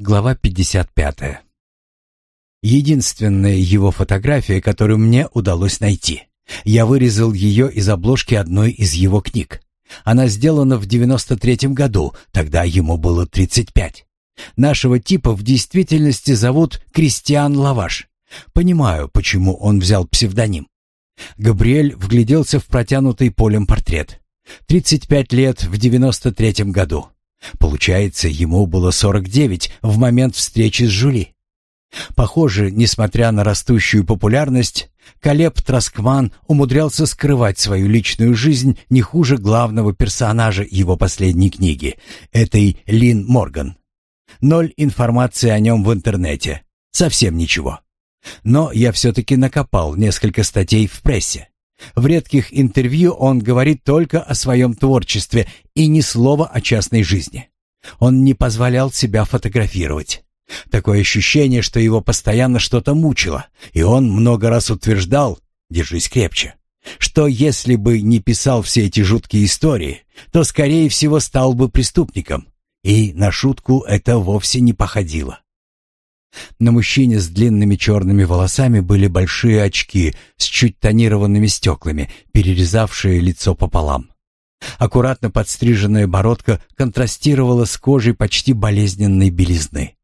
Глава 55. Единственная его фотография, которую мне удалось найти. Я вырезал ее из обложки одной из его книг. Она сделана в 93-м году, тогда ему было 35. Нашего типа в действительности зовут Кристиан Лаваш. Понимаю, почему он взял псевдоним. Габриэль вгляделся в протянутый полем портрет. 35 лет в 93-м году. Получается, ему было 49 в момент встречи с Жюли. Похоже, несмотря на растущую популярность, Калеб Траскман умудрялся скрывать свою личную жизнь не хуже главного персонажа его последней книги, этой Лин Морган. Ноль информации о нем в интернете. Совсем ничего. Но я все-таки накопал несколько статей в прессе. В редких интервью он говорит только о своем творчестве и ни слова о частной жизни. Он не позволял себя фотографировать. Такое ощущение, что его постоянно что-то мучило, и он много раз утверждал «держись крепче», что если бы не писал все эти жуткие истории, то, скорее всего, стал бы преступником. И на шутку это вовсе не походило. На мужчине с длинными черными волосами были большие очки с чуть тонированными стеклами, перерезавшие лицо пополам. Аккуратно подстриженная бородка контрастировала с кожей почти болезненной белизны.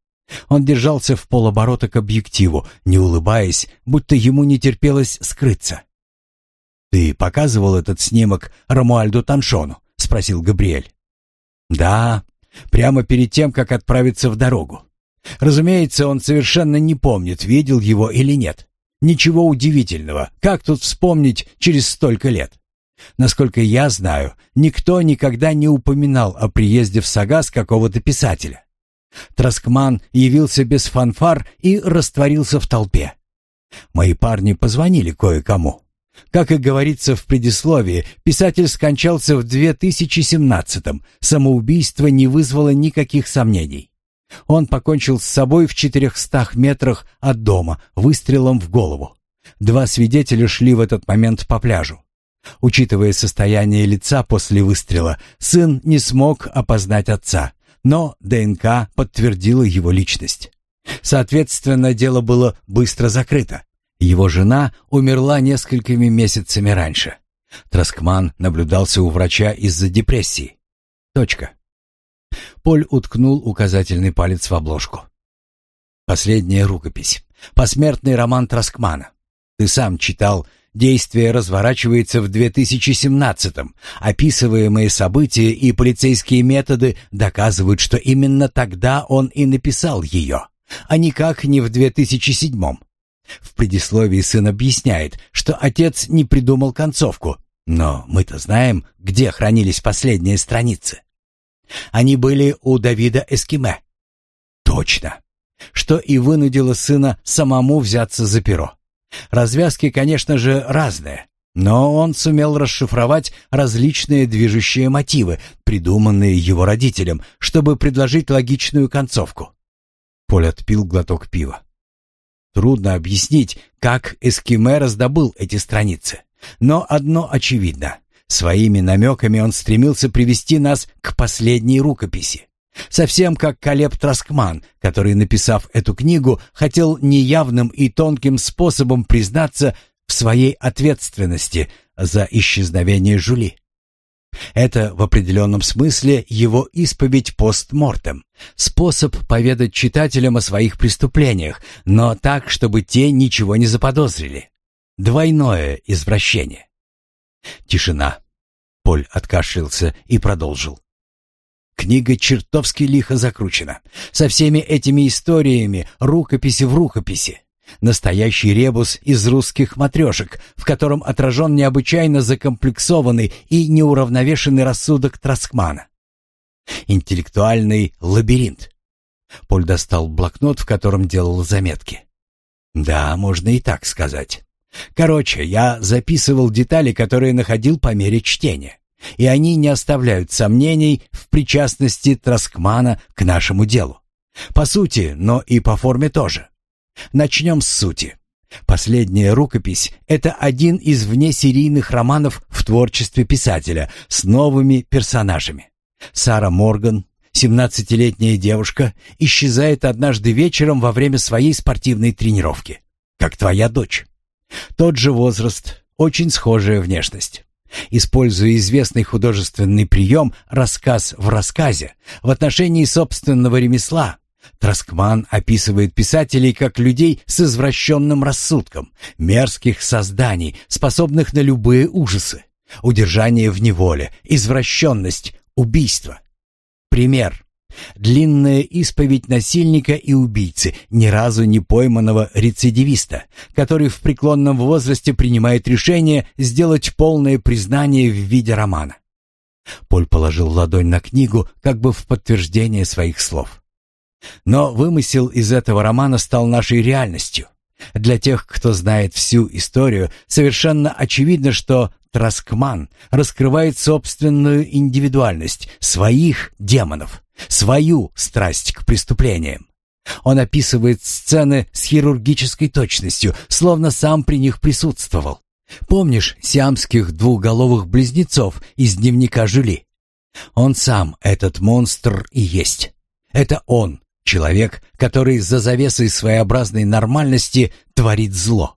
Он держался в полоборота к объективу, не улыбаясь, будто ему не терпелось скрыться. «Ты показывал этот снимок Рамуальду Таншону?» — спросил Габриэль. «Да, прямо перед тем, как отправиться в дорогу. Разумеется, он совершенно не помнит, видел его или нет. Ничего удивительного. Как тут вспомнить через столько лет? Насколько я знаю, никто никогда не упоминал о приезде в Сагас какого-то писателя. Троскман явился без фанфар и растворился в толпе. Мои парни позвонили кое-кому. Как и говорится в предисловии, писатель скончался в 2017-м. Самоубийство не вызвало никаких сомнений. Он покончил с собой в 400 метрах от дома выстрелом в голову. Два свидетеля шли в этот момент по пляжу. Учитывая состояние лица после выстрела, сын не смог опознать отца, но ДНК подтвердила его личность. Соответственно, дело было быстро закрыто. Его жена умерла несколькими месяцами раньше. Троскман наблюдался у врача из-за депрессии. Точка. Поль уткнул указательный палец в обложку. Последняя рукопись. Посмертный роман Троскмана. Ты сам читал, действие разворачивается в 2017-м. Описываемые события и полицейские методы доказывают, что именно тогда он и написал ее, а никак не в 2007-м. В предисловии сын объясняет, что отец не придумал концовку, но мы-то знаем, где хранились последние страницы. Они были у Давида Эскиме. Точно. Что и вынудило сына самому взяться за перо. Развязки, конечно же, разные, но он сумел расшифровать различные движущие мотивы, придуманные его родителям, чтобы предложить логичную концовку. Поль отпил глоток пива. Трудно объяснить, как Эскиме раздобыл эти страницы, но одно очевидно. Своими намеками он стремился привести нас к последней рукописи. Совсем как Калеб Троскман, который, написав эту книгу, хотел неявным и тонким способом признаться в своей ответственности за исчезновение Жули. Это в определенном смысле его исповедь постмортем, способ поведать читателям о своих преступлениях, но так, чтобы те ничего не заподозрили. Двойное извращение. Тишина. Поль откашлялся и продолжил. Книга чертовски лихо закручена. Со всеми этими историями, рукописи в рукописи. Настоящий ребус из русских матрешек, в котором отражен необычайно закомплексованный и неуравновешенный рассудок Троскмана. Интеллектуальный лабиринт. Поль достал блокнот, в котором делал заметки. Да, можно и так сказать. Короче, я записывал детали, которые находил по мере чтения, и они не оставляют сомнений в причастности Троскмана к нашему делу. По сути, но и по форме тоже. Начнем с сути. Последняя рукопись – это один из внесерийных романов в творчестве писателя с новыми персонажами. Сара Морган, 17-летняя девушка, исчезает однажды вечером во время своей спортивной тренировки. Как твоя дочь. Тот же возраст, очень схожая внешность. Используя известный художественный прием «рассказ в рассказе» в отношении собственного ремесла, Троскман описывает писателей как людей с извращенным рассудком, мерзких созданий, способных на любые ужасы, удержание в неволе, извращенность, убийство. Пример. Длинная исповедь насильника и убийцы, ни разу не пойманного рецидивиста, который в преклонном возрасте принимает решение сделать полное признание в виде романа. Поль положил ладонь на книгу, как бы в подтверждение своих слов. Но вымысел из этого романа стал нашей реальностью. Для тех, кто знает всю историю, совершенно очевидно, что Траскман раскрывает собственную индивидуальность, своих демонов, свою страсть к преступлениям. Он описывает сцены с хирургической точностью, словно сам при них присутствовал. Помнишь сиамских двуголовых близнецов из дневника Жюли? Он сам, этот монстр, и есть. Это он, Человек, который за завесой своеобразной нормальности творит зло.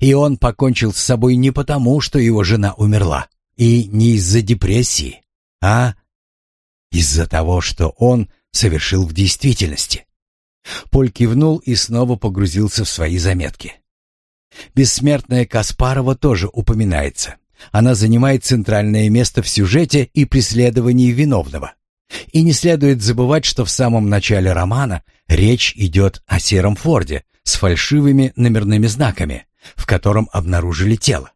И он покончил с собой не потому, что его жена умерла, и не из-за депрессии, а из-за того, что он совершил в действительности. Поль кивнул и снова погрузился в свои заметки. Бессмертная Каспарова тоже упоминается. Она занимает центральное место в сюжете и преследовании виновного. И не следует забывать, что в самом начале романа речь идет о сером форде с фальшивыми номерными знаками, в котором обнаружили тело.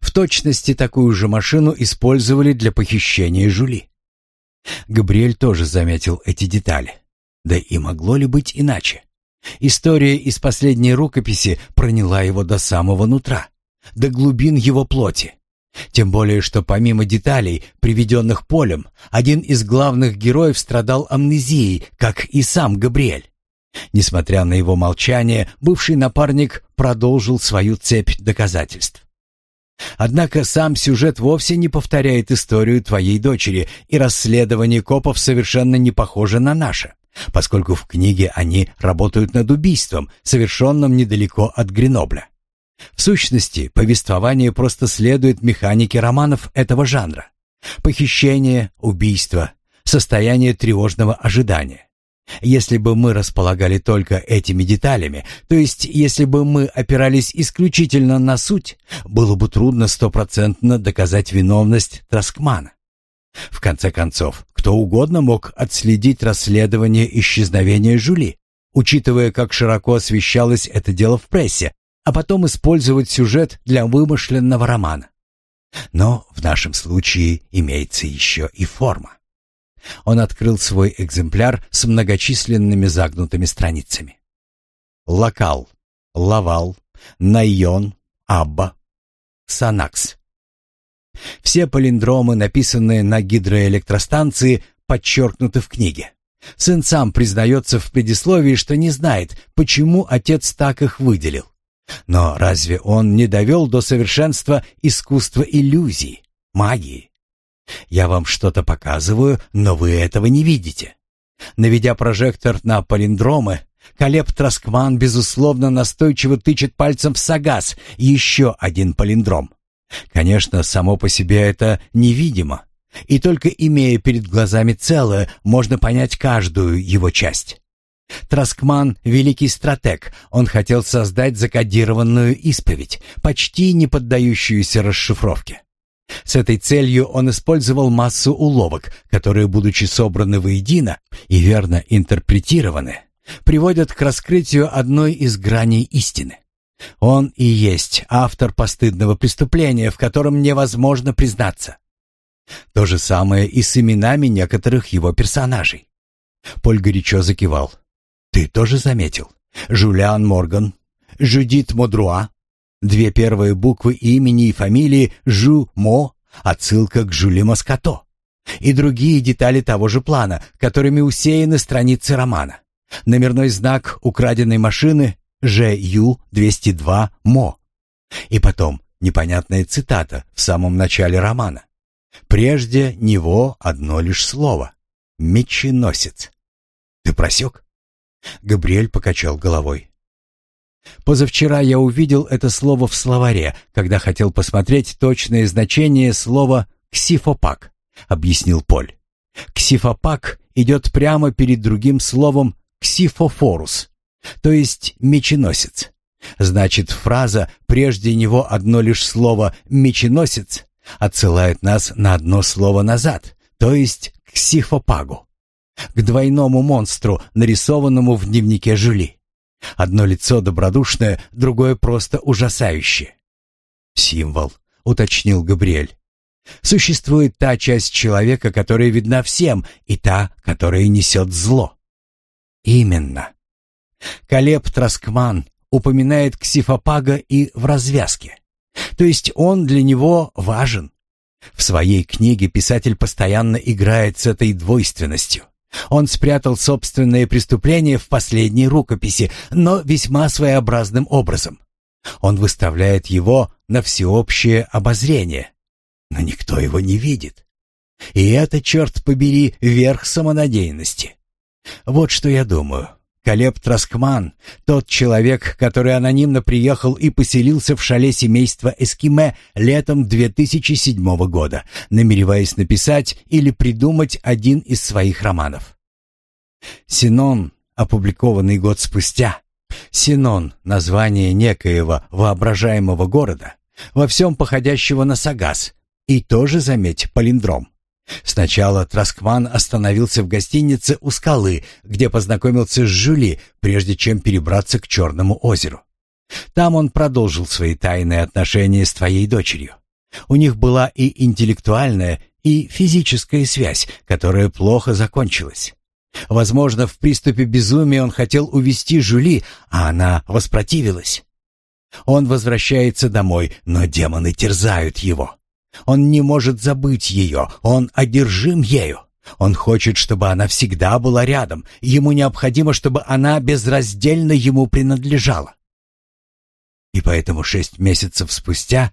В точности такую же машину использовали для похищения Жули. Габриэль тоже заметил эти детали. Да и могло ли быть иначе? История из последней рукописи проняла его до самого нутра, до глубин его плоти. Тем более, что помимо деталей, приведенных Полем, один из главных героев страдал амнезией, как и сам Габриэль. Несмотря на его молчание, бывший напарник продолжил свою цепь доказательств. Однако сам сюжет вовсе не повторяет историю твоей дочери, и расследование копов совершенно не похоже на наше, поскольку в книге они работают над убийством, совершенным недалеко от Гренобля. В сущности, повествование просто следует механике романов этого жанра. Похищение, убийство, состояние тревожного ожидания. Если бы мы располагали только этими деталями, то есть если бы мы опирались исключительно на суть, было бы трудно стопроцентно доказать виновность Троскмана. В конце концов, кто угодно мог отследить расследование исчезновения Жули, учитывая, как широко освещалось это дело в прессе, а потом использовать сюжет для вымышленного романа. Но в нашем случае имеется еще и форма. Он открыл свой экземпляр с многочисленными загнутыми страницами. Локал, Лавал, Найон, Абба, Санакс. Все палиндромы, написанные на гидроэлектростанции, подчеркнуты в книге. Сын сам признается в предисловии, что не знает, почему отец так их выделил. Но разве он не довел до совершенства искусство иллюзий, магии? Я вам что-то показываю, но вы этого не видите. Наведя прожектор на палиндромы, Калеб Траскман, безусловно, настойчиво тычет пальцем в сагаз, еще один палиндром. Конечно, само по себе это невидимо, и только имея перед глазами целое, можно понять каждую его часть. Троскман — великий стратег. Он хотел создать закодированную исповедь, почти не поддающуюся расшифровке. С этой целью он использовал массу уловок, которые, будучи собраны воедино и верно интерпретированы, приводят к раскрытию одной из граней истины. Он и есть автор постыдного преступления, в котором невозможно признаться. То же самое и с именами некоторых его персонажей. Поль горячо закивал. Ты тоже заметил? Жулиан Морган, Жюдит Модруа. Две первые буквы имени и фамилии Жу-Мо, отсылка к Жюли Маскато. И другие детали того же плана, которыми усеяны страницы романа. Номерной знак украденной машины ЖЮ-202-МО. И потом непонятная цитата в самом начале романа. Прежде него одно лишь слово — меченосец. Ты просек? Габриэль покачал головой. Позавчера я увидел это слово в словаре, когда хотел посмотреть точное значение слова «ксифопак», — объяснил Поль. «Ксифопак идет прямо перед другим словом «ксифофорус», то есть «меченосец». Значит, фраза «прежде него одно лишь слово «меченосец» отсылает нас на одно слово назад, то есть «ксифопагу» к двойному монстру, нарисованному в дневнике Жюли. Одно лицо добродушное, другое просто ужасающее. «Символ», — уточнил Габриэль. «Существует та часть человека, которая видна всем, и та, которая несет зло». «Именно». Калеб Траскман упоминает Ксифопага и в развязке. То есть он для него важен. В своей книге писатель постоянно играет с этой двойственностью. Он спрятал собственные преступления в последней рукописи, но весьма своеобразным образом. Он выставляет его на всеобщее обозрение, но никто его не видит. И это, черт побери, верх самонадеянности. Вот что я думаю. Колеб Траскман, тот человек, который анонимно приехал и поселился в шале семейства Эскиме летом 2007 года, намереваясь написать или придумать один из своих романов. «Синон», опубликованный год спустя, «Синон» — название некоего воображаемого города, во всем походящего на Сагас, и тоже, заметь, палиндром. Сначала Траскман остановился в гостинице у скалы, где познакомился с Жюли, прежде чем перебраться к Черному озеру. Там он продолжил свои тайные отношения с твоей дочерью. У них была и интеллектуальная, и физическая связь, которая плохо закончилась. Возможно, в приступе безумия он хотел увести Жюли, а она воспротивилась. Он возвращается домой, но демоны терзают его. Он не может забыть ее, он одержим ею. Он хочет, чтобы она всегда была рядом. Ему необходимо, чтобы она безраздельно ему принадлежала. И поэтому шесть месяцев спустя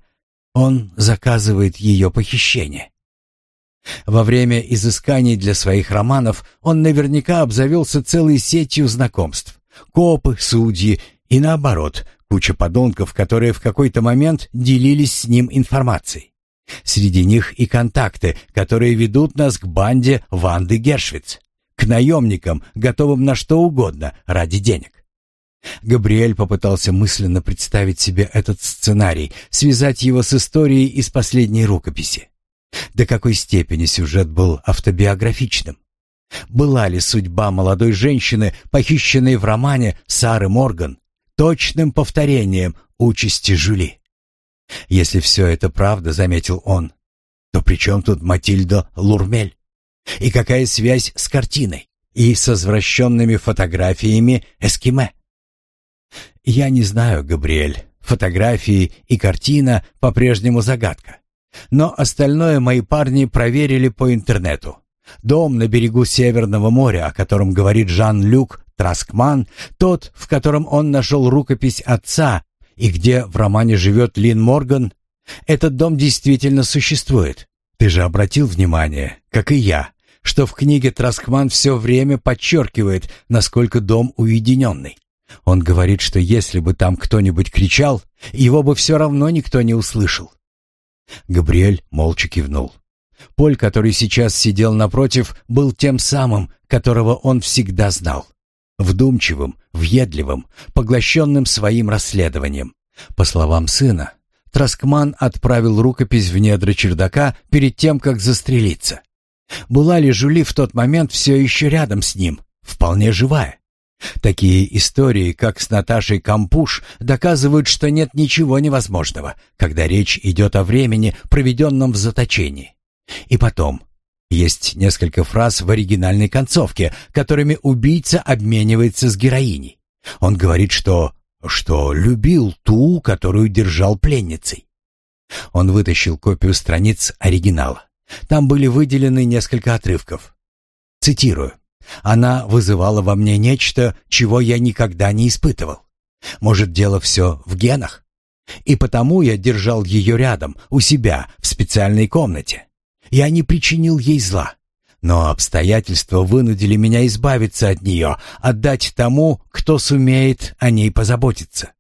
он заказывает ее похищение. Во время изысканий для своих романов он наверняка обзавелся целой сетью знакомств. Копы, судьи и наоборот, куча подонков, которые в какой-то момент делились с ним информацией. Среди них и контакты, которые ведут нас к банде Ванды Гершвиц, к наемникам, готовым на что угодно ради денег. Габриэль попытался мысленно представить себе этот сценарий, связать его с историей из последней рукописи. До какой степени сюжет был автобиографичным? Была ли судьба молодой женщины, похищенной в романе Сары Морган, точным повторением участи Жюли? Если все это правда, заметил он, то при чем тут Матильда Лурмель? И какая связь с картиной? И с извращенными фотографиями Эскиме? Я не знаю, Габриэль. Фотографии и картина по-прежнему загадка. Но остальное мои парни проверили по интернету. Дом на берегу Северного моря, о котором говорит Жан-Люк Траскман, тот, в котором он нашел рукопись отца и где в романе живет Лин Морган, этот дом действительно существует. Ты же обратил внимание, как и я, что в книге Траскман все время подчеркивает, насколько дом уединенный. Он говорит, что если бы там кто-нибудь кричал, его бы все равно никто не услышал. Габриэль молча кивнул. Поль, который сейчас сидел напротив, был тем самым, которого он всегда знал вдумчивым, въедливым, поглощенным своим расследованием. По словам сына, Троскман отправил рукопись в недра чердака перед тем, как застрелиться. Была ли Жули в тот момент все еще рядом с ним, вполне живая? Такие истории, как с Наташей Кампуш, доказывают, что нет ничего невозможного, когда речь идет о времени, проведенном в заточении. И потом, есть несколько фраз в оригинальной концовке, которыми убийца обменивается с героиней. Он говорит, что что любил ту, которую держал пленницей. Он вытащил копию страниц оригинала. Там были выделены несколько отрывков. Цитирую. «Она вызывала во мне нечто, чего я никогда не испытывал. Может, дело все в генах? И потому я держал ее рядом, у себя, в специальной комнате. Я не причинил ей зла. Но обстоятельства вынудили меня избавиться от нее, отдать тому, кто сумеет о ней позаботиться.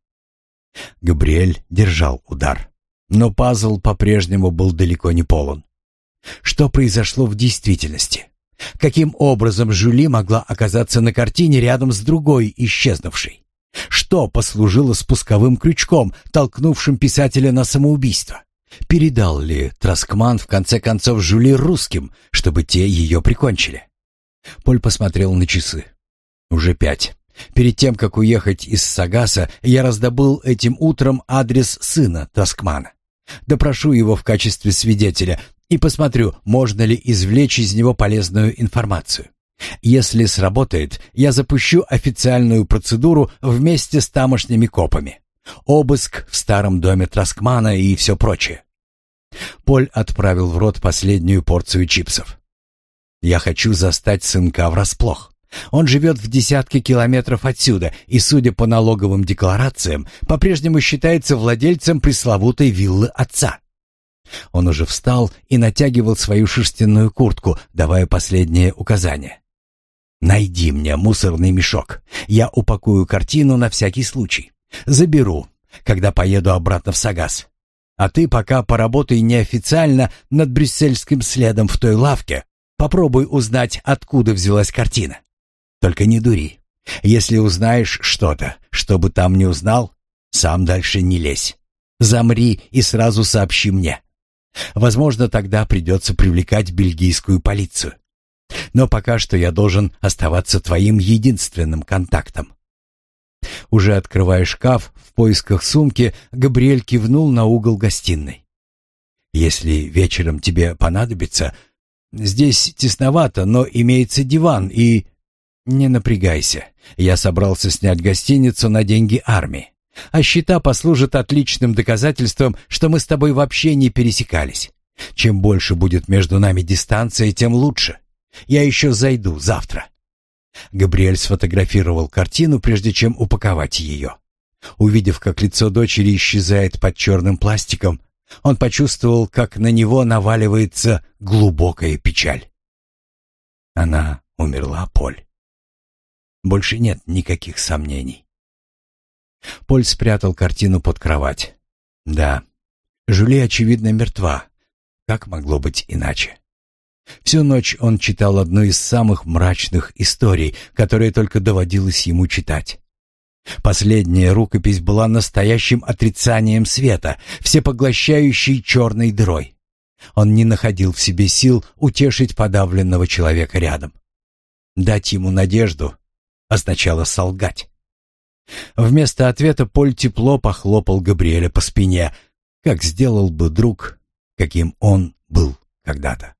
Габриэль держал удар, но пазл по-прежнему был далеко не полон. Что произошло в действительности? Каким образом Жюли могла оказаться на картине рядом с другой исчезнувшей? Что послужило спусковым крючком, толкнувшим писателя на самоубийство? Передал ли Траскман в конце концов Жюли русским, чтобы те ее прикончили? Поль посмотрел на часы. Уже пять. Перед тем, как уехать из Сагаса, я раздобыл этим утром адрес сына Траскмана. Допрошу его в качестве свидетеля и посмотрю, можно ли извлечь из него полезную информацию. Если сработает, я запущу официальную процедуру вместе с тамошними копами. Обыск в старом доме Траскмана и все прочее. Поль отправил в рот последнюю порцию чипсов. «Я хочу застать сынка врасплох. Он живет в десятке километров отсюда и, судя по налоговым декларациям, по-прежнему считается владельцем пресловутой виллы отца». Он уже встал и натягивал свою шерстяную куртку, давая последнее указание. «Найди мне мусорный мешок. Я упакую картину на всякий случай. Заберу, когда поеду обратно в Сагас. А ты пока поработай неофициально над брюссельским следом в той лавке. Попробуй узнать, откуда взялась картина. Только не дури. Если узнаешь что-то, что бы там не узнал, сам дальше не лезь. Замри и сразу сообщи мне. Возможно, тогда придется привлекать бельгийскую полицию. Но пока что я должен оставаться твоим единственным контактом. Уже открывая шкаф в поисках сумки, Габриэль кивнул на угол гостиной. «Если вечером тебе понадобится, здесь тесновато, но имеется диван и...» «Не напрягайся. Я собрался снять гостиницу на деньги армии. А счета послужат отличным доказательством, что мы с тобой вообще не пересекались. Чем больше будет между нами дистанция, тем лучше. Я еще зайду завтра. Габриэль сфотографировал картину, прежде чем упаковать ее. Увидев, как лицо дочери исчезает под черным пластиком, он почувствовал, как на него наваливается глубокая печаль. Она умерла, Поль. Больше нет никаких сомнений. Поль спрятал картину под кровать. Да, Жюли, очевидно, мертва. Как могло быть иначе? Всю ночь он читал одну из самых мрачных историй, которые только доводилось ему читать. Последняя рукопись была настоящим отрицанием света, всепоглощающей черной дырой. Он не находил в себе сил утешить подавленного человека рядом. Дать ему надежду означало солгать. Вместо ответа Поль тепло похлопал Габриэля по спине, как сделал бы друг, каким он был когда-то.